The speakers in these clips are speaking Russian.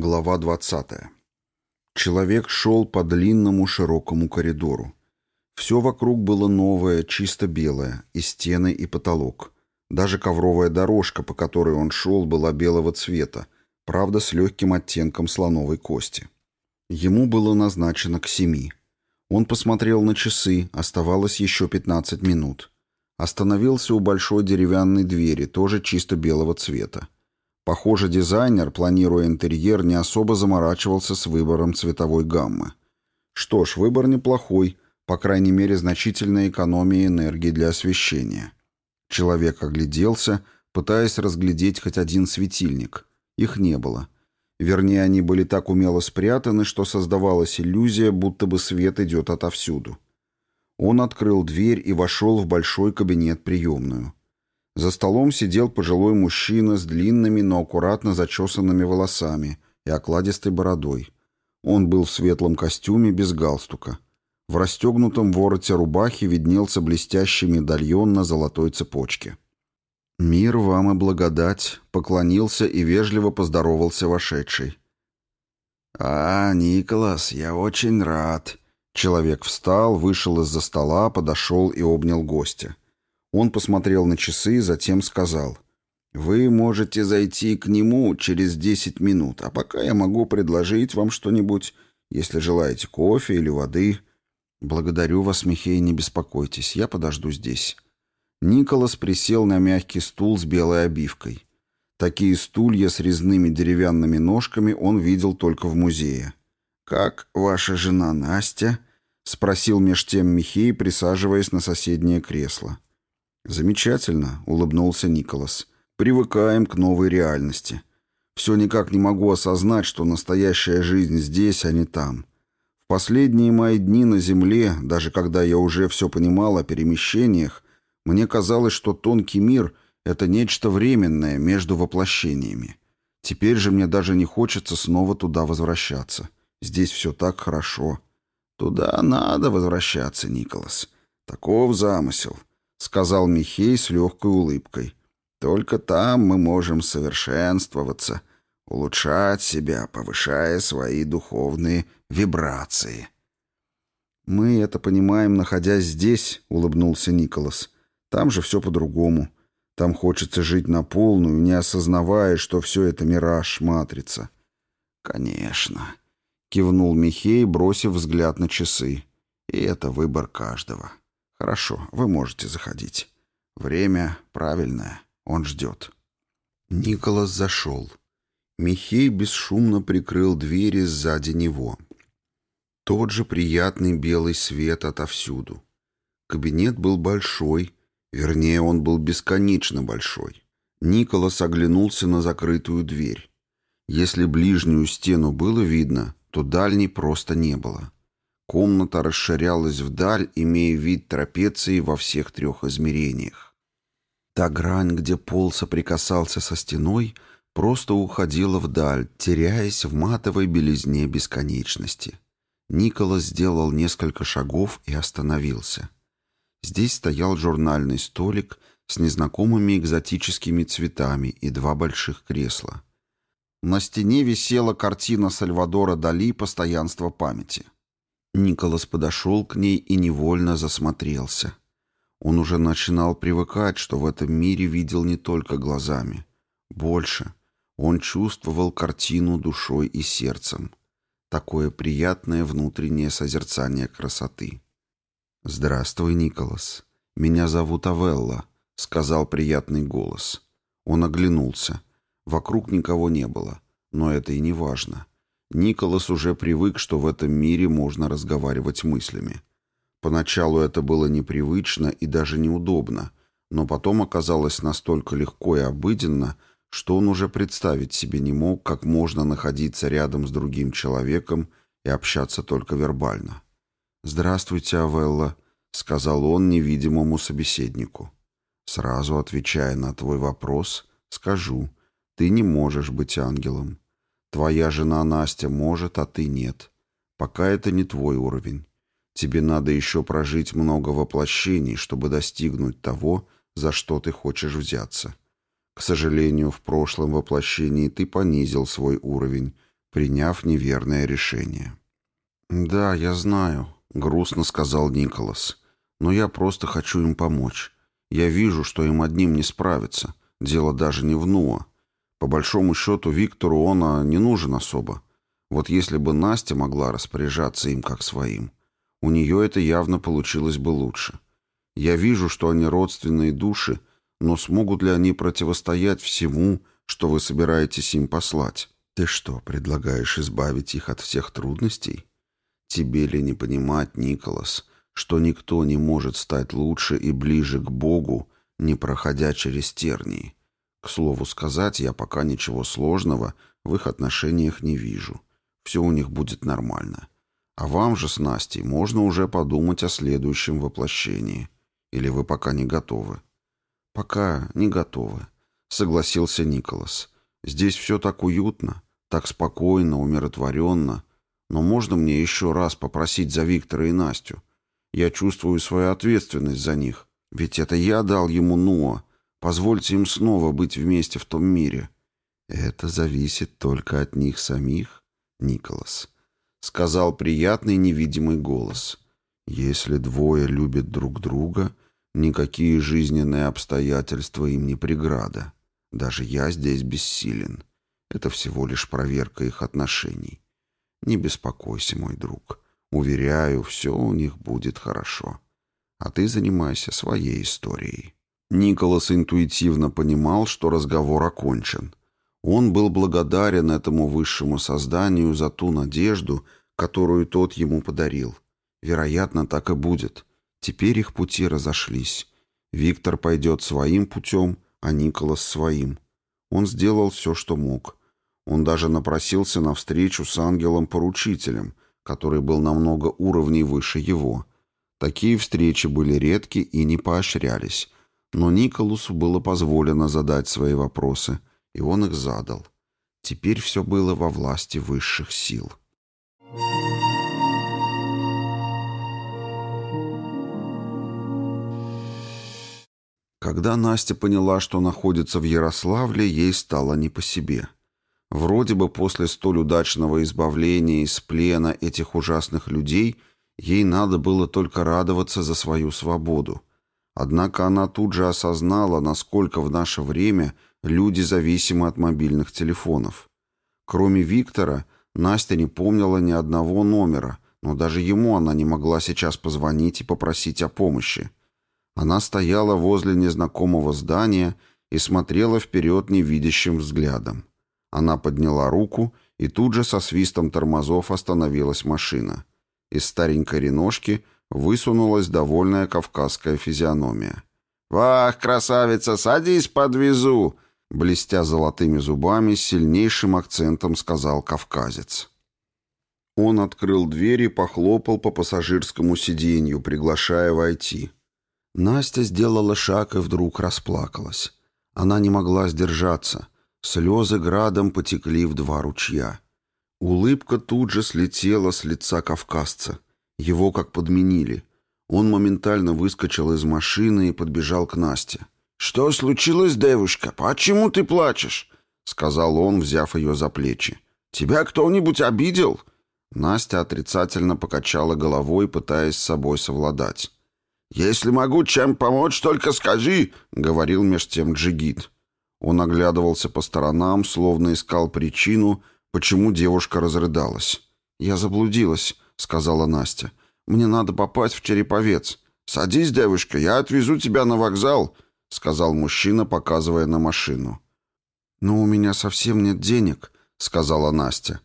Глава 20. Человек шел по длинному широкому коридору. Все вокруг было новое, чисто белое, и стены, и потолок. Даже ковровая дорожка, по которой он шел, была белого цвета, правда, с легким оттенком слоновой кости. Ему было назначено к семи. Он посмотрел на часы, оставалось еще 15 минут. Остановился у большой деревянной двери, тоже чисто белого цвета. Похоже, дизайнер, планируя интерьер, не особо заморачивался с выбором цветовой гаммы. Что ж, выбор неплохой, по крайней мере, значительная экономия энергии для освещения. Человек огляделся, пытаясь разглядеть хоть один светильник. Их не было. Вернее, они были так умело спрятаны, что создавалась иллюзия, будто бы свет идет отовсюду. Он открыл дверь и вошел в большой кабинет-приемную. За столом сидел пожилой мужчина с длинными, но аккуратно зачесанными волосами и окладистой бородой. Он был в светлом костюме без галстука. В расстегнутом вороте рубахи виднелся блестящий медальон на золотой цепочке. «Мир вам и благодать», — поклонился и вежливо поздоровался вошедший. «А, Николас, я очень рад». Человек встал, вышел из-за стола, подошел и обнял гостя. Он посмотрел на часы, затем сказал. «Вы можете зайти к нему через десять минут, а пока я могу предложить вам что-нибудь, если желаете кофе или воды». «Благодарю вас, Михей, не беспокойтесь, я подожду здесь». Николас присел на мягкий стул с белой обивкой. Такие стулья с резными деревянными ножками он видел только в музее. «Как ваша жена Настя?» — спросил меж тем Михей, присаживаясь на соседнее кресло. «Замечательно», — улыбнулся Николас. «Привыкаем к новой реальности. Все никак не могу осознать, что настоящая жизнь здесь, а не там. В последние мои дни на Земле, даже когда я уже все понимал о перемещениях, мне казалось, что тонкий мир — это нечто временное между воплощениями. Теперь же мне даже не хочется снова туда возвращаться. Здесь все так хорошо». «Туда надо возвращаться, Николас. Таков замысел». — сказал Михей с легкой улыбкой. «Только там мы можем совершенствоваться, улучшать себя, повышая свои духовные вибрации». «Мы это понимаем, находясь здесь», — улыбнулся Николас. «Там же все по-другому. Там хочется жить на полную, не осознавая, что все это мираж, матрица». «Конечно», — кивнул Михей, бросив взгляд на часы. «И это выбор каждого». «Хорошо, вы можете заходить. Время правильное, он ждет». Николас зашел. Михей бесшумно прикрыл двери сзади него. Тот же приятный белый свет отовсюду. Кабинет был большой, вернее, он был бесконечно большой. Николас оглянулся на закрытую дверь. Если ближнюю стену было видно, то дальней просто не было. Комната расширялась вдаль, имея вид трапеции во всех трех измерениях. Та грань, где пол соприкасался со стеной, просто уходила вдаль, теряясь в матовой белизне бесконечности. Николас сделал несколько шагов и остановился. Здесь стоял журнальный столик с незнакомыми экзотическими цветами и два больших кресла. На стене висела картина Сальвадора Дали «Постоянство памяти». Николас подошел к ней и невольно засмотрелся. Он уже начинал привыкать, что в этом мире видел не только глазами. Больше. Он чувствовал картину душой и сердцем. Такое приятное внутреннее созерцание красоты. «Здравствуй, Николас. Меня зовут Авелла», — сказал приятный голос. Он оглянулся. Вокруг никого не было. Но это и не важно. Николас уже привык, что в этом мире можно разговаривать мыслями. Поначалу это было непривычно и даже неудобно, но потом оказалось настолько легко и обыденно, что он уже представить себе не мог, как можно находиться рядом с другим человеком и общаться только вербально. «Здравствуйте, Авелла», — сказал он невидимому собеседнику. «Сразу отвечая на твой вопрос, скажу, ты не можешь быть ангелом. Твоя жена Настя может, а ты нет. Пока это не твой уровень. Тебе надо еще прожить много воплощений, чтобы достигнуть того, за что ты хочешь взяться. К сожалению, в прошлом воплощении ты понизил свой уровень, приняв неверное решение. «Да, я знаю», — грустно сказал Николас. «Но я просто хочу им помочь. Я вижу, что им одним не справиться. Дело даже не в Нуа. По большому счету Виктору он а, не нужен особо. Вот если бы Настя могла распоряжаться им как своим, у нее это явно получилось бы лучше. Я вижу, что они родственные души, но смогут ли они противостоять всему, что вы собираетесь им послать? Ты что, предлагаешь избавить их от всех трудностей? Тебе ли не понимать, Николас, что никто не может стать лучше и ближе к Богу, не проходя через тернии? К слову сказать, я пока ничего сложного в их отношениях не вижу. Все у них будет нормально. А вам же с Настей можно уже подумать о следующем воплощении. Или вы пока не готовы? Пока не готовы, согласился Николас. Здесь все так уютно, так спокойно, умиротворенно. Но можно мне еще раз попросить за Виктора и Настю? Я чувствую свою ответственность за них. Ведь это я дал ему Ноа, Позвольте им снова быть вместе в том мире. Это зависит только от них самих, Николас, сказал приятный невидимый голос. Если двое любят друг друга, никакие жизненные обстоятельства им не преграда. Даже я здесь бессилен. Это всего лишь проверка их отношений. Не беспокойся, мой друг. Уверяю, все у них будет хорошо. А ты занимайся своей историей. Николас интуитивно понимал, что разговор окончен. Он был благодарен этому высшему созданию за ту надежду, которую тот ему подарил. Вероятно, так и будет. Теперь их пути разошлись. Виктор пойдет своим путем, а Николас своим. Он сделал все, что мог. Он даже напросился на встречу с ангелом-поручителем, который был намного уровней выше его. Такие встречи были редки и не поощрялись, но Николасу было позволено задать свои вопросы, и он их задал. Теперь все было во власти высших сил. Когда Настя поняла, что находится в Ярославле, ей стало не по себе. Вроде бы после столь удачного избавления из плена этих ужасных людей ей надо было только радоваться за свою свободу. Однако она тут же осознала, насколько в наше время люди зависимы от мобильных телефонов. Кроме Виктора, Настя не помнила ни одного номера, но даже ему она не могла сейчас позвонить и попросить о помощи. Она стояла возле незнакомого здания и смотрела вперед невидящим взглядом. Она подняла руку, и тут же со свистом тормозов остановилась машина. Из старенькой реношки – высунулась довольная кавказская физиономия. «Вах, красавица, садись, подвезу!» Блестя золотыми зубами, с сильнейшим акцентом сказал кавказец. Он открыл дверь и похлопал по пассажирскому сиденью, приглашая войти. Настя сделала шаг и вдруг расплакалась. Она не могла сдержаться. Слезы градом потекли в два ручья. Улыбка тут же слетела с лица кавказца. Его как подменили. Он моментально выскочил из машины и подбежал к Насте. «Что случилось, девушка? Почему ты плачешь?» — сказал он, взяв ее за плечи. «Тебя кто-нибудь обидел?» Настя отрицательно покачала головой, пытаясь с собой совладать. «Если могу чем помочь, только скажи», — говорил меж тем Джигит. Он оглядывался по сторонам, словно искал причину, почему девушка разрыдалась. «Я заблудилась», сказала Настя. «Мне надо попасть в Череповец». «Садись, девушка, я отвезу тебя на вокзал», — сказал мужчина, показывая на машину. «Но у меня совсем нет денег», — сказала Настя.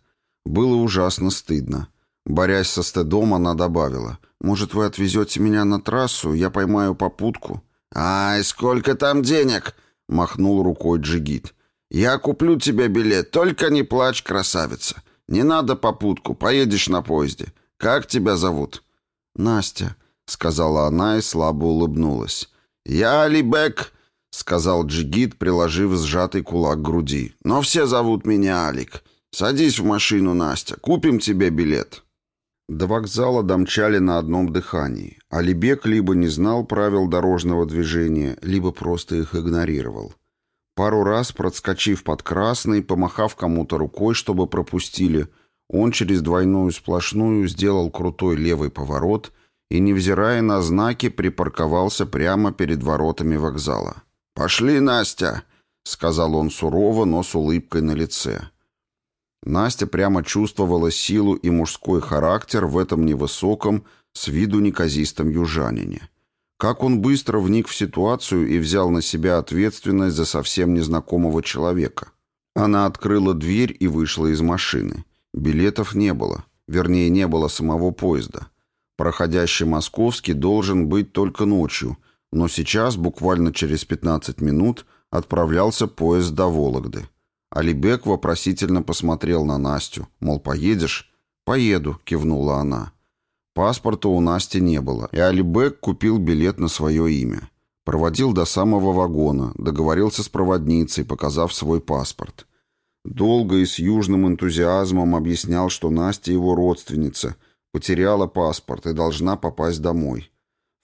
Было ужасно стыдно. Борясь со стыдом, она добавила. «Может, вы отвезете меня на трассу, я поймаю попутку?» «Ай, сколько там денег!» — махнул рукой Джигит. «Я куплю тебе билет, только не плачь, красавица. Не надо попутку, поедешь на поезде. «Как тебя зовут?» «Настя», — сказала она и слабо улыбнулась. «Я Алибек», — сказал Джигит, приложив сжатый кулак к груди. «Но все зовут меня Алик. Садись в машину, Настя, купим тебе билет». До вокзала домчали на одном дыхании. Алибек либо не знал правил дорожного движения, либо просто их игнорировал. Пару раз, подскочив под красный, помахав кому-то рукой, чтобы пропустили, он через двойную сплошную сделал крутой левый поворот и, невзирая на знаки, припарковался прямо перед воротами вокзала. «Пошли, Настя!» — сказал он сурово, но с улыбкой на лице. Настя прямо чувствовала силу и мужской характер в этом невысоком, с виду неказистом южанине. Как он быстро вник в ситуацию и взял на себя ответственность за совсем незнакомого человека. Она открыла дверь и вышла из машины. Билетов не было. Вернее, не было самого поезда. Проходящий московский должен быть только ночью, но сейчас, буквально через 15 минут, отправлялся поезд до Вологды. Алибек вопросительно посмотрел на Настю, мол, поедешь? «Поеду», — кивнула она. Паспорта у Насти не было, и Алибек купил билет на свое имя. Проводил до самого вагона, договорился с проводницей, показав свой паспорт. Долго и с южным энтузиазмом объяснял, что Настя его родственница, потеряла паспорт и должна попасть домой.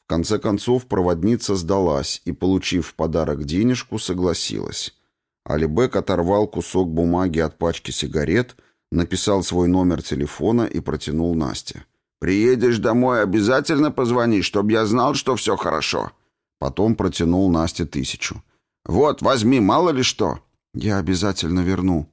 В конце концов проводница сдалась и, получив в подарок денежку, согласилась. Алибек оторвал кусок бумаги от пачки сигарет, написал свой номер телефона и протянул Насте. «Приедешь домой, обязательно позвони, чтобы я знал, что все хорошо». Потом протянул Насте тысячу. «Вот, возьми, мало ли что». «Я обязательно верну».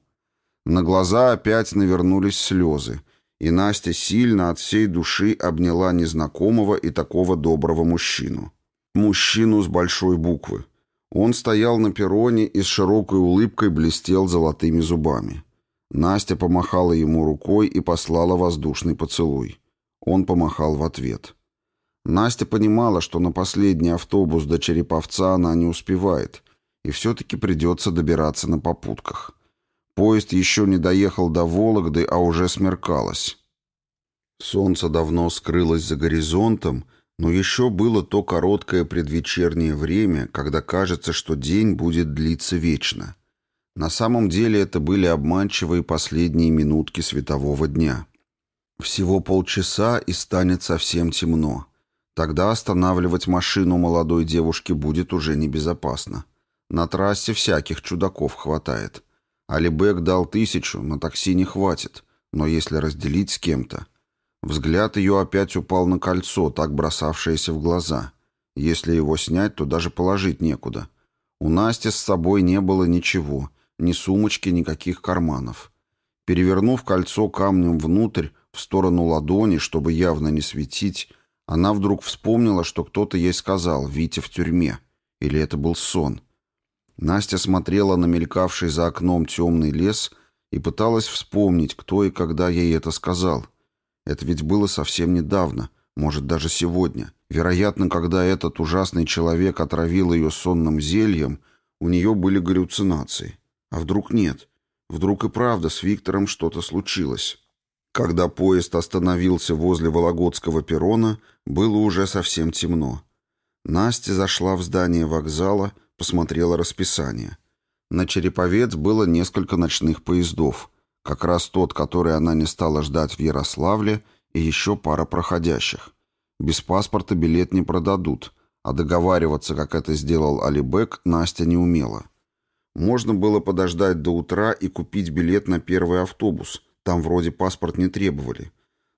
На глаза опять навернулись слезы, и Настя сильно от всей души обняла незнакомого и такого доброго мужчину. Мужчину с большой буквы. Он стоял на перроне и с широкой улыбкой блестел золотыми зубами. Настя помахала ему рукой и послала воздушный поцелуй. Он помахал в ответ. Настя понимала, что на последний автобус до Череповца она не успевает, и все-таки придется добираться на попутках. Поезд еще не доехал до Вологды, а уже смеркалось. Солнце давно скрылось за горизонтом, но еще было то короткое предвечернее время, когда кажется, что день будет длиться вечно. На самом деле это были обманчивые последние минутки светового дня. Всего полчаса и станет совсем темно. Тогда останавливать машину молодой девушки будет уже небезопасно. На трассе всяких чудаков хватает. Алибек дал тысячу, на такси не хватит. Но если разделить с кем-то... Взгляд ее опять упал на кольцо, так бросавшееся в глаза. Если его снять, то даже положить некуда. У Насти с собой не было ничего, ни сумочки, никаких карманов. Перевернув кольцо камнем внутрь, в сторону ладони, чтобы явно не светить, она вдруг вспомнила, что кто-то ей сказал «Витя в тюрьме». Или это был сон. Настя смотрела на мелькавший за окном темный лес и пыталась вспомнить, кто и когда ей это сказал. Это ведь было совсем недавно, может, даже сегодня. Вероятно, когда этот ужасный человек отравил ее сонным зельем, у нее были галлюцинации. А вдруг нет? Вдруг и правда с Виктором что-то случилось? Когда поезд остановился возле Вологодского перрона, было уже совсем темно. Настя зашла в здание вокзала, посмотрела расписание. На Череповец было несколько ночных поездов, как раз тот, который она не стала ждать в Ярославле, и еще пара проходящих. Без паспорта билет не продадут, а договариваться, как это сделал Алибек, Настя не умела. Можно было подождать до утра и купить билет на первый автобус – там вроде паспорт не требовали.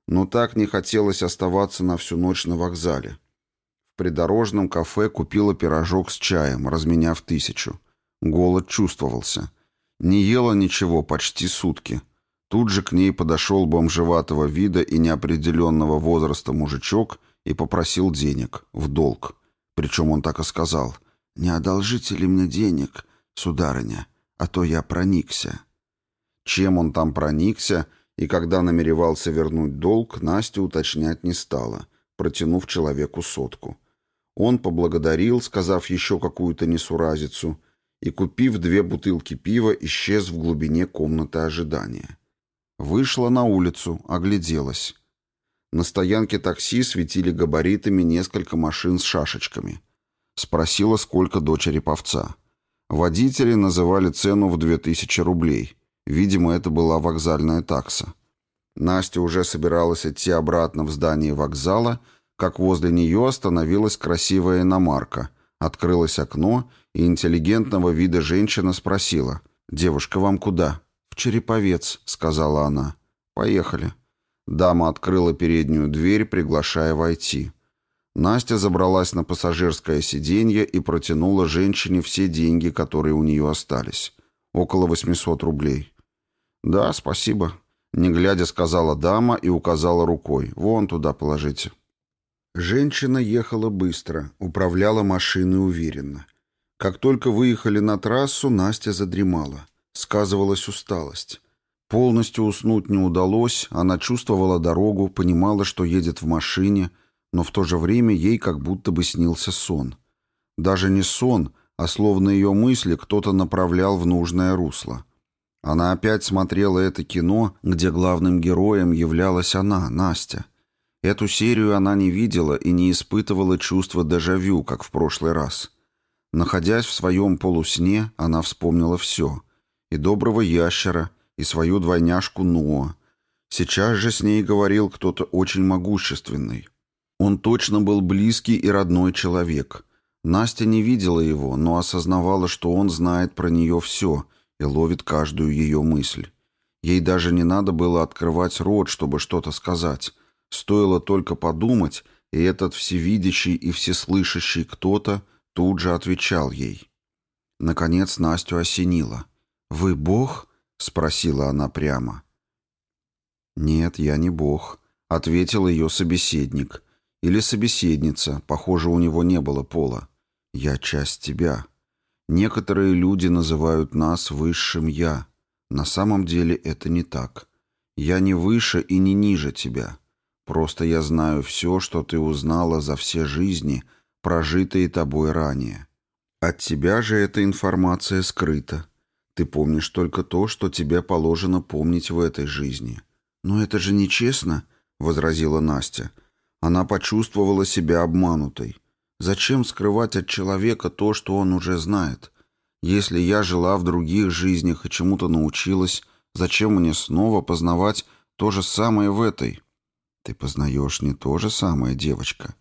Но так не хотелось оставаться на всю ночь на вокзале. Придорожном кафе купила пирожок с чаем, разменяв тысячу. Голод чувствовался. Не ела ничего почти сутки. Тут же к ней подошел бомжеватого вида и неопределенного возраста мужичок и попросил денег, в долг. Причем он так и сказал. «Не одолжите ли мне денег, сударыня, а то я проникся». Чем он там проникся и когда намеревался вернуть долг, Настя уточнять не стала, протянув человеку сотку. Он поблагодарил, сказав еще какую-то несуразицу, и, купив две бутылки пива, исчез в глубине комнаты ожидания. Вышла на улицу, огляделась. На стоянке такси светили габаритами несколько машин с шашечками. Спросила, сколько дочери Череповца. Водители называли цену в две тысячи рублей. Видимо, это была вокзальная такса. Настя уже собиралась идти обратно в здание вокзала, как возле нее остановилась красивая иномарка, Открылось окно, и интеллигентного вида женщина спросила. «Девушка, вам куда?» «В Череповец», — сказала она. «Поехали». Дама открыла переднюю дверь, приглашая войти. Настя забралась на пассажирское сиденье и протянула женщине все деньги, которые у нее остались. Около 800 рублей. «Да, спасибо», — не глядя сказала дама и указала рукой. «Вон туда положите». Женщина ехала быстро, управляла машиной уверенно. Как только выехали на трассу, Настя задремала. Сказывалась усталость. Полностью уснуть не удалось, она чувствовала дорогу, понимала, что едет в машине, но в то же время ей как будто бы снился сон. Даже не сон, а словно ее мысли кто-то направлял в нужное русло. Она опять смотрела это кино, где главным героем являлась она, Настя. Эту серию она не видела и не испытывала чувства дежавю, как в прошлый раз. Находясь в своем полусне, она вспомнила все. И доброго ящера, и свою двойняшку Ноа. Сейчас же с ней говорил кто-то очень могущественный. Он точно был близкий и родной человек. Настя не видела его, но осознавала, что он знает про нее все и ловит каждую ее мысль. Ей даже не надо было открывать рот, чтобы что-то сказать. Стоило только подумать, и этот всевидящий и всеслышащий кто-то тут же отвечал ей. Наконец Настю осенило. «Вы Бог?» — спросила она прямо. «Нет, я не Бог», — ответил ее собеседник — или собеседница, похоже, у него не было пола. «Я часть тебя». Некоторые люди называют нас высшим «я». На самом деле это не так. Я не выше и не ниже тебя. Просто я знаю все, что ты узнала за все жизни, прожитые тобой ранее. От тебя же эта информация скрыта. Ты помнишь только то, что тебе положено помнить в этой жизни. «Но это же нечестно», — возразила Настя. Она почувствовала себя обманутой. Зачем скрывать от человека то, что он уже знает? Если я жила в других жизнях и чему-то научилась, зачем мне снова познавать то же самое в этой? Ты познаешь не то же самое, девочка.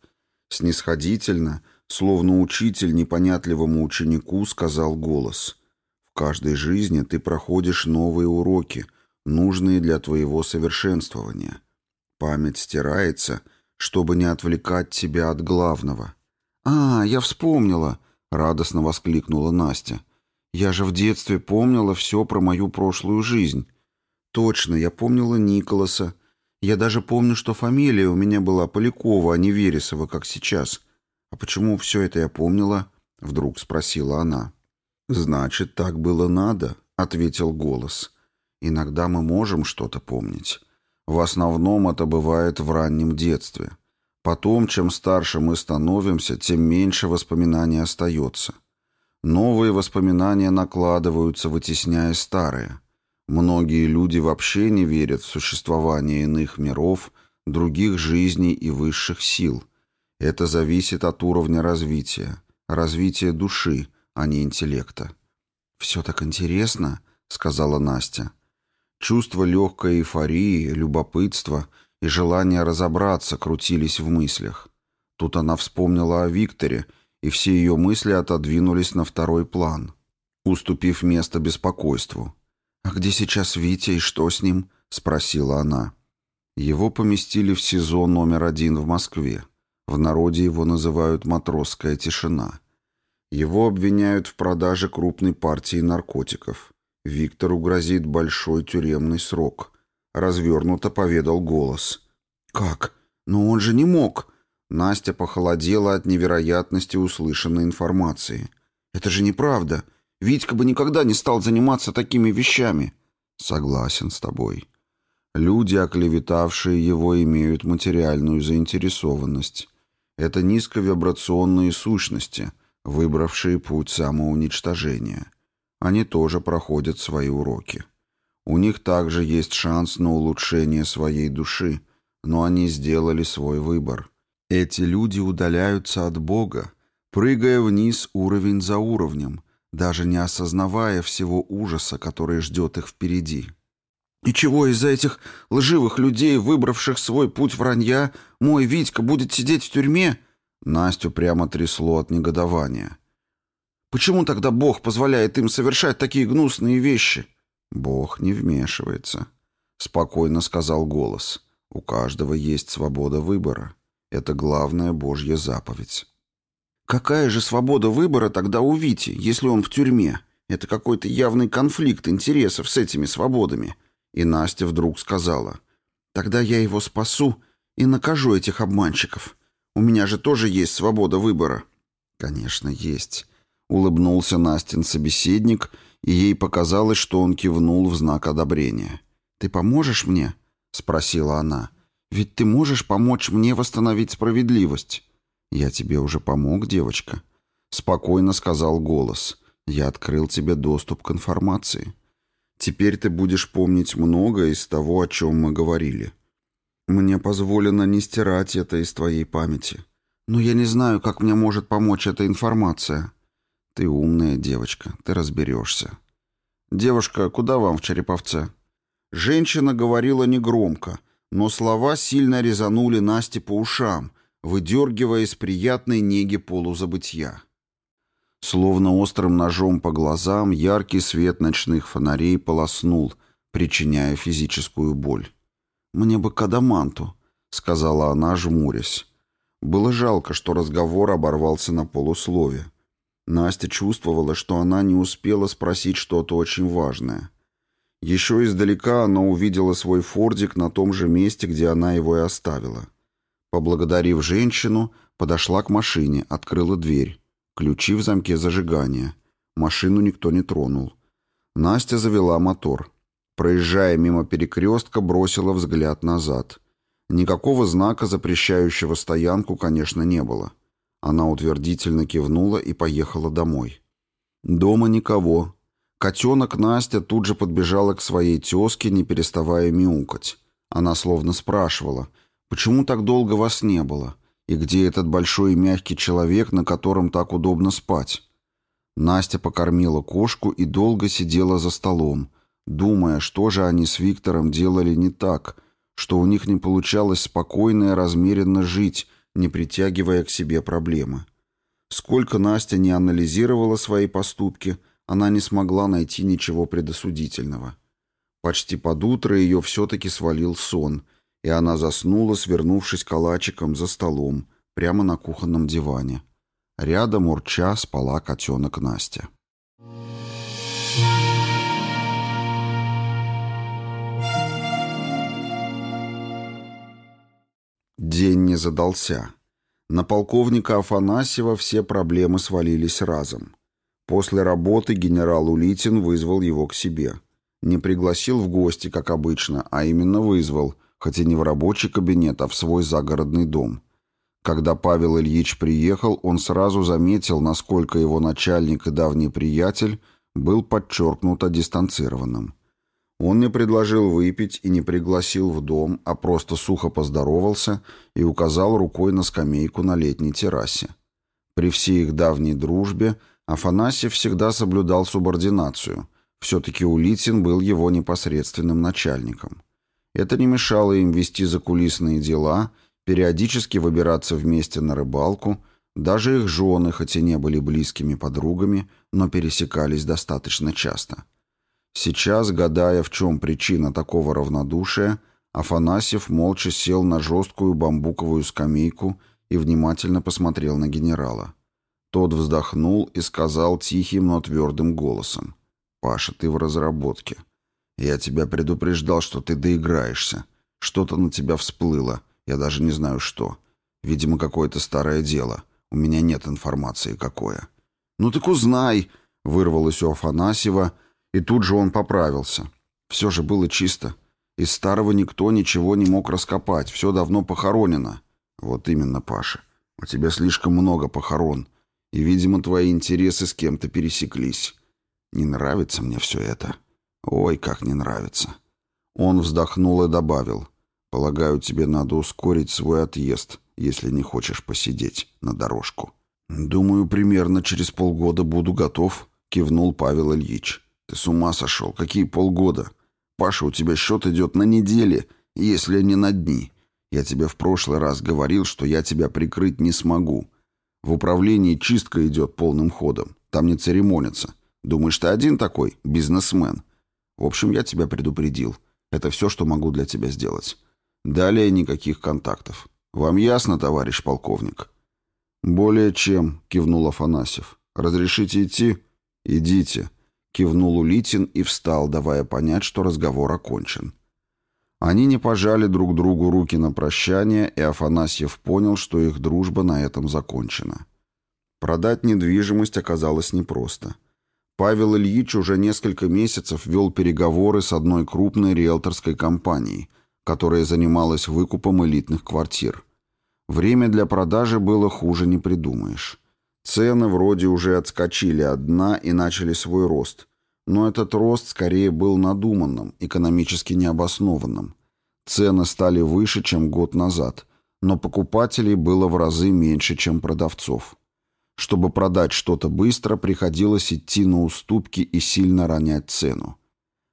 Снисходительно, словно учитель непонятливому ученику, сказал голос. В каждой жизни ты проходишь новые уроки, нужные для твоего совершенствования. Память стирается — чтобы не отвлекать тебя от главного. «А, я вспомнила!» — радостно воскликнула Настя. «Я же в детстве помнила все про мою прошлую жизнь. Точно, я помнила Николаса. Я даже помню, что фамилия у меня была Полякова, а не Вересова, как сейчас. А почему все это я помнила?» — вдруг спросила она. «Значит, так было надо», — ответил голос. «Иногда мы можем что-то помнить». В основном это бывает в раннем детстве. Потом, чем старше мы становимся, тем меньше воспоминаний остается. Новые воспоминания накладываются, вытесняя старые. Многие люди вообще не верят в существование иных миров, других жизней и высших сил. Это зависит от уровня развития, развития души, а не интеллекта. «Все так интересно», — сказала Настя. Чувство легкой эйфории, любопытства и желание разобраться крутились в мыслях. Тут она вспомнила о Викторе, и все ее мысли отодвинулись на второй план, уступив место беспокойству. «А где сейчас Витя и что с ним?» — спросила она. Его поместили в СИЗО номер один в Москве. В народе его называют «матросская тишина». Его обвиняют в продаже крупной партии наркотиков. Виктору грозит большой тюремный срок. Развернуто поведал голос. «Как? Но он же не мог!» Настя похолодела от невероятности услышанной информации. «Это же неправда. Витька бы никогда не стал заниматься такими вещами». «Согласен с тобой. Люди, оклеветавшие его, имеют материальную заинтересованность. Это низковибрационные сущности, выбравшие путь самоуничтожения. Они тоже проходят свои уроки. У них также есть шанс на улучшение своей души, но они сделали свой выбор. Эти люди удаляются от Бога, прыгая вниз уровень за уровнем, даже не осознавая всего ужаса, который ждет их впереди. «И чего из-за этих лживых людей, выбравших свой путь вранья, мой Витька будет сидеть в тюрьме?» Настю прямо трясло от негодования. «Почему тогда Бог позволяет им совершать такие гнусные вещи?» «Бог не вмешивается», — спокойно сказал голос. «У каждого есть свобода выбора. Это главная Божья заповедь». «Какая же свобода выбора тогда у Вити, если он в тюрьме? Это какой-то явный конфликт интересов с этими свободами». И Настя вдруг сказала, «Тогда я его спасу и накажу этих обманщиков. У меня же тоже есть свобода выбора». «Конечно, есть», — улыбнулся Настин собеседник, и ей показалось, что он кивнул в знак одобрения. «Ты поможешь мне?» — спросила она. «Ведь ты можешь помочь мне восстановить справедливость». «Я тебе уже помог, девочка», — спокойно сказал голос. «Я открыл тебе доступ к информации. Теперь ты будешь помнить многое из того, о чем мы говорили. Мне позволено не стирать это из твоей памяти. Но я не знаю, как мне может помочь эта информация». «Ты умная девочка, ты разберешься». «Девушка, куда вам в Череповце?» Женщина говорила негромко, но слова сильно резанули Насте по ушам, выдергивая из приятной неги полузабытья. Словно острым ножом по глазам яркий свет ночных фонарей полоснул, причиняя физическую боль. «Мне бы к адаманту», — сказала она, жмурясь. Было жалко, что разговор оборвался на полуслове. Настя чувствовала, что она не успела спросить что-то очень важное. Еще издалека она увидела свой фордик на том же месте, где она его и оставила. Поблагодарив женщину, подошла к машине, открыла дверь. Ключи в замке зажигания. Машину никто не тронул. Настя завела мотор. Проезжая мимо перекрестка, бросила взгляд назад. Никакого знака, запрещающего стоянку, конечно, не было. Она утвердительно кивнула и поехала домой. Дома никого. Котенок Настя тут же подбежала к своей тезке, не переставая мяукать. Она словно спрашивала — Почему так долго вас не было? И где этот большой и мягкий человек, на котором так удобно спать? Настя покормила кошку и долго сидела за столом, думая, что же они с Виктором делали не так, что у них не получалось спокойно и размеренно жить, не притягивая к себе проблемы. Сколько Настя не анализировала свои поступки, она не смогла найти ничего предосудительного. Почти под утро ее все-таки свалил сон – и она заснула, свернувшись калачиком за столом, прямо на кухонном диване. Рядом урча спала котенок Настя. День не задался. На полковника Афанасьева все проблемы свалились разом. После работы генерал Улитин вызвал его к себе. Не пригласил в гости, как обычно, а именно вызвал – хотя не в рабочий кабинет, а в свой загородный дом. Когда Павел Ильич приехал, он сразу заметил, насколько его начальник и давний приятель был подчеркнуто дистанцированным. Он не предложил выпить и не пригласил в дом, а просто сухо поздоровался и указал рукой на скамейку на летней террасе. При всей их давней дружбе Афанасьев всегда соблюдал субординацию. Все-таки Улитин был его непосредственным начальником. Это не мешало им вести закулисные дела, периодически выбираться вместе на рыбалку, даже их жены, хоть и не были близкими подругами, но пересекались достаточно часто. Сейчас, гадая, в чем причина такого равнодушия, Афанасьев молча сел на жесткую бамбуковую скамейку и внимательно посмотрел на генерала. Тот вздохнул и сказал тихим, но твердым голосом. «Паша, ты в разработке. Я тебя предупреждал, что ты доиграешься. Что-то на тебя всплыло. Я даже не знаю что. Видимо, какое-то старое дело. У меня нет информации, какое. Ну так узнай, вырвалось у Афанасьева, и тут же он поправился. Все же было чисто. Из старого никто ничего не мог раскопать. Все давно похоронено. Вот именно, Паша. У тебя слишком много похорон. И, видимо, твои интересы с кем-то пересеклись. Не нравится мне все это. Ой, как не нравится. Он вздохнул и добавил. Полагаю, тебе надо ускорить свой отъезд, если не хочешь посидеть на дорожку. Думаю, примерно через полгода буду готов, кивнул Павел Ильич. Ты с ума сошел? Какие полгода? Паша, у тебя счет идет на недели, если не на дни. Я тебе в прошлый раз говорил, что я тебя прикрыть не смогу. В управлении чистка идет полным ходом. Там не церемонятся. Думаешь, ты один такой? Бизнесмен. В общем, я тебя предупредил. Это все, что могу для тебя сделать. Далее никаких контактов. Вам ясно, товарищ полковник?» «Более чем», — кивнул Афанасьев. «Разрешите идти?» «Идите», — кивнул Улитин и встал, давая понять, что разговор окончен. Они не пожали друг другу руки на прощание, и Афанасьев понял, что их дружба на этом закончена. Продать недвижимость оказалось непросто. Павел Ильич уже несколько месяцев вел переговоры с одной крупной риэлторской компанией, которая занималась выкупом элитных квартир. Время для продажи было хуже не придумаешь. Цены вроде уже отскочили от дна и начали свой рост, но этот рост скорее был надуманным, экономически необоснованным. Цены стали выше, чем год назад, но покупателей было в разы меньше, чем продавцов. Чтобы продать что-то быстро, приходилось идти на уступки и сильно ронять цену.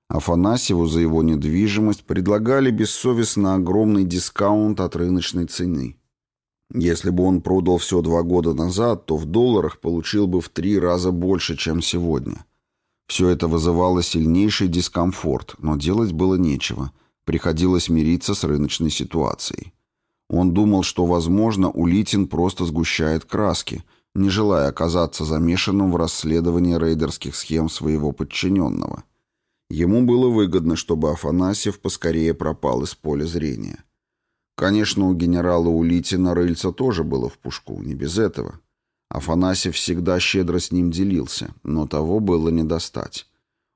Афанасьеву за его недвижимость предлагали бессовестно огромный дискаунт от рыночной цены. Если бы он продал все два года назад, то в долларах получил бы в три раза больше, чем сегодня. Все это вызывало сильнейший дискомфорт, но делать было нечего. Приходилось мириться с рыночной ситуацией. Он думал, что, возможно, Улитин просто сгущает краски, не желая оказаться замешанным в расследовании рейдерских схем своего подчиненного. Ему было выгодно, чтобы Афанасьев поскорее пропал из поля зрения. Конечно, у генерала Улитина рыльца тоже было в пушку, не без этого. Афанасьев всегда щедро с ним делился, но того было не достать.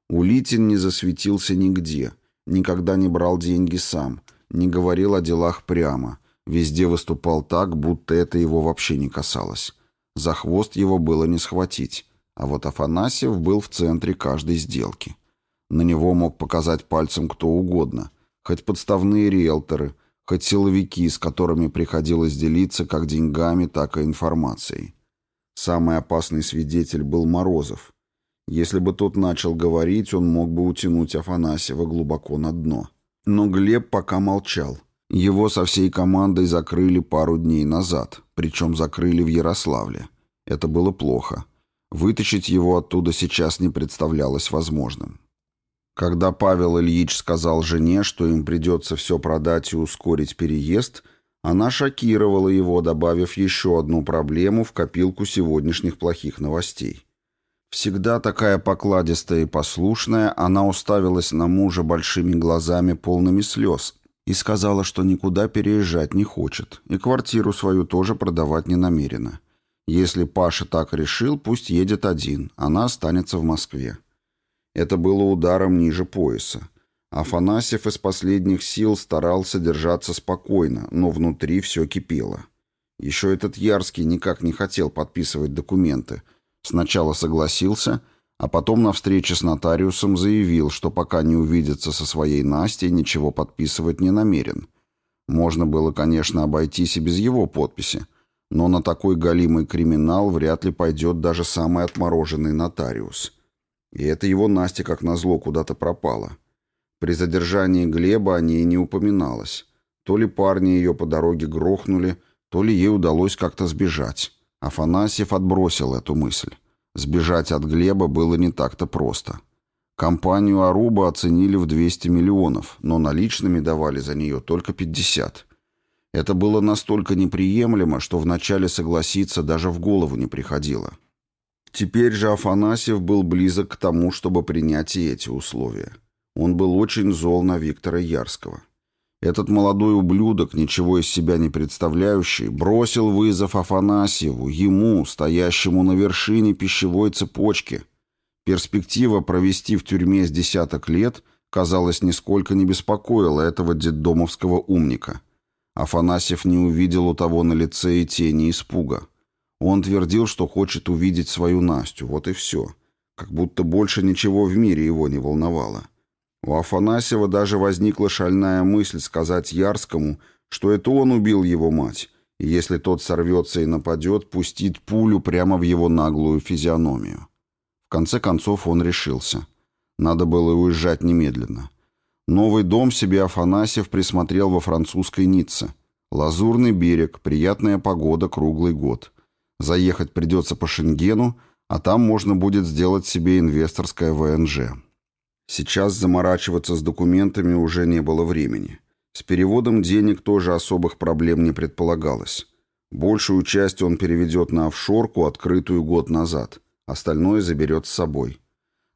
Улитин не засветился нигде, никогда не брал деньги сам, не говорил о делах прямо, везде выступал так, будто это его вообще не касалось. За хвост его было не схватить, а вот Афанасьев был в центре каждой сделки. На него мог показать пальцем кто угодно, хоть подставные риэлторы, хоть силовики, с которыми приходилось делиться как деньгами, так и информацией. Самый опасный свидетель был Морозов. Если бы тот начал говорить, он мог бы утянуть Афанасьева глубоко на дно. Но Глеб пока молчал. Его со всей командой закрыли пару дней назад, причем закрыли в Ярославле. Это было плохо. Вытащить его оттуда сейчас не представлялось возможным. Когда Павел Ильич сказал жене, что им придется все продать и ускорить переезд – она шокировала его, добавив еще одну проблему в копилку сегодняшних плохих новостей. Всегда такая покладистая и послушная, она уставилась на мужа большими глазами, полными слез, и сказала, что никуда переезжать не хочет, и квартиру свою тоже продавать не намерена. Если Паша так решил, пусть едет один, она останется в Москве. Это было ударом ниже пояса. Афанасьев из последних сил старался держаться спокойно, но внутри все кипело. Еще этот Ярский никак не хотел подписывать документы. Сначала согласился, а потом на встрече с нотариусом заявил, что пока не увидится со своей Настей, ничего подписывать не намерен. Можно было, конечно, обойтись и без его подписи, но на такой галимый криминал вряд ли пойдет даже самый отмороженный нотариус. И это его Настя, как назло, куда-то пропала. При задержании Глеба о ней не упоминалось. То ли парни ее по дороге грохнули, то ли ей удалось как-то сбежать. Афанасьев отбросил эту мысль. Сбежать от Глеба было не так-то просто. Компанию «Аруба» оценили в 200 миллионов, но наличными давали за нее только 50. Это было настолько неприемлемо, что вначале согласиться даже в голову не приходило. Теперь же Афанасьев был близок к тому, чтобы принять и эти условия. Он был очень зол на Виктора Ярского. Этот молодой ублюдок, ничего из себя не представляющий, бросил вызов Афанасьеву, ему, стоящему на вершине пищевой цепочки. Перспектива провести в тюрьме с десяток лет, казалось, нисколько не беспокоила этого детдомовского умника. Афанасьев не увидел у того на лице и тени испуга. Он твердил, что хочет увидеть свою Настю, вот и все. Как будто больше ничего в мире его не волновало. У Афанасьева даже возникла шальная мысль сказать Ярскому, что это он убил его мать, и если тот сорвется и нападет, пустит пулю прямо в его наглую физиономию. В конце концов он решился. Надо было уезжать немедленно. Новый дом себе Афанасьев присмотрел во французской Ницце. Лазурный берег, приятная погода круглый год. Заехать придется по Шенгену, а там можно будет сделать себе инвесторское ВНЖ. Сейчас заморачиваться с документами уже не было времени. С переводом денег тоже особых проблем не предполагалось. Большую часть он переведет на офшорку, открытую год назад. Остальное заберет с собой.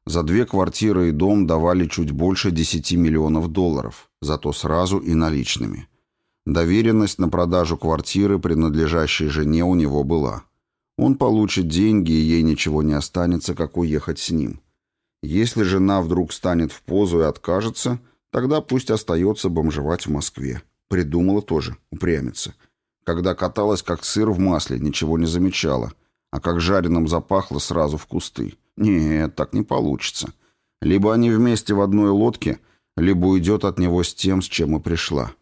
За две квартиры и дом давали чуть больше 10 миллионов долларов, зато сразу и наличными. Доверенность на продажу квартиры, принадлежащей жене, у него была. Он получит деньги, и ей ничего не останется, как уехать с ним. Если жена вдруг станет в позу и откажется, тогда пусть остается бомжевать в Москве. Придумала тоже, упрямится. Когда каталась как сыр в масле, ничего не замечала, а как жареным запахло сразу в кусты. Нет, так не получится. Либо они вместе в одной лодке, либо уйдет от него с тем, с чем и пришла.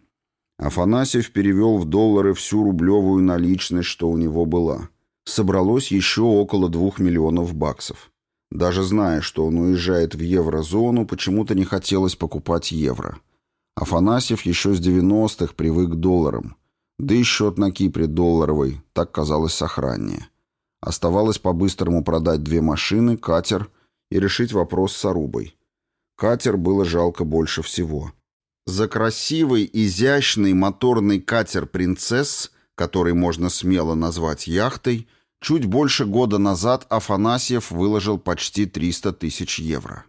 Афанасьев перевел в доллары всю рублевую наличность, что у него была. Собралось еще около двух миллионов баксов. Даже зная, что он уезжает в еврозону, почему-то не хотелось покупать евро. Афанасьев еще с 90-х привык к долларам. Да и счет на Кипре долларовый, так казалось сохраннее. Оставалось по-быстрому продать две машины, катер и решить вопрос с Арубой. Катер было жалко больше всего. За красивый, изящный моторный катер «Принцесс», который можно смело назвать яхтой, чуть больше года назад Афанасьев выложил почти 300 тысяч евро.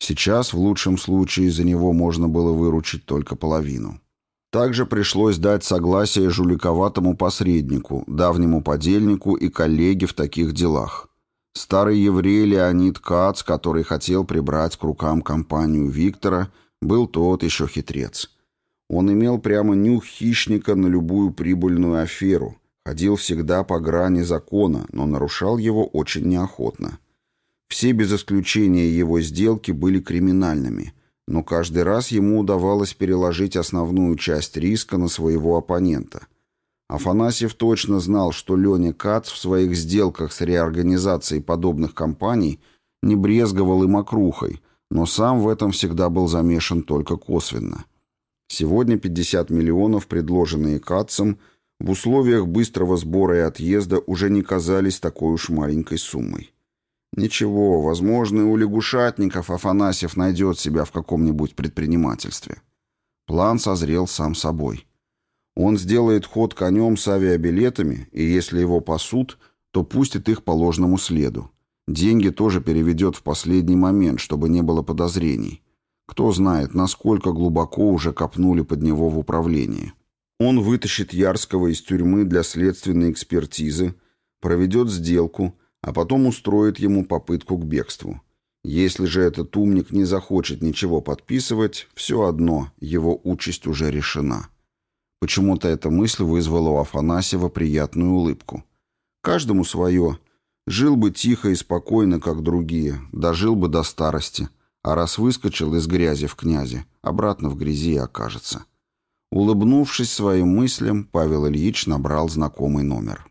Сейчас, в лучшем случае, за него можно было выручить только половину. Также пришлось дать согласие жуликоватому посреднику, давнему подельнику и коллеге в таких делах. Старый еврей Леонид Кац, который хотел прибрать к рукам компанию Виктора, был тот еще хитрец. Он имел прямо нюх хищника на любую прибыльную аферу, ходил всегда по грани закона, но нарушал его очень неохотно. Все без исключения его сделки были криминальными – но каждый раз ему удавалось переложить основную часть риска на своего оппонента. Афанасьев точно знал, что Леня Кац в своих сделках с реорганизацией подобных компаний не брезговал и мокрухой, но сам в этом всегда был замешан только косвенно. Сегодня 50 миллионов, предложенные Кацем, в условиях быстрого сбора и отъезда уже не казались такой уж маленькой суммой. Ничего, возможно, у лягушатников Афанасьев найдет себя в каком-нибудь предпринимательстве. План созрел сам собой. Он сделает ход конем с авиабилетами, и если его пасут, то пустит их по ложному следу. Деньги тоже переведет в последний момент, чтобы не было подозрений. Кто знает, насколько глубоко уже копнули под него в управлении. Он вытащит Ярского из тюрьмы для следственной экспертизы, проведет сделку – а потом устроит ему попытку к бегству. Если же этот умник не захочет ничего подписывать, все одно, его участь уже решена. Почему-то эта мысль вызвала у Афанасьева приятную улыбку. Каждому свое. Жил бы тихо и спокойно, как другие, дожил бы до старости, а раз выскочил из грязи в князи, обратно в грязи окажется. Улыбнувшись своим мыслям, Павел Ильич набрал знакомый номер.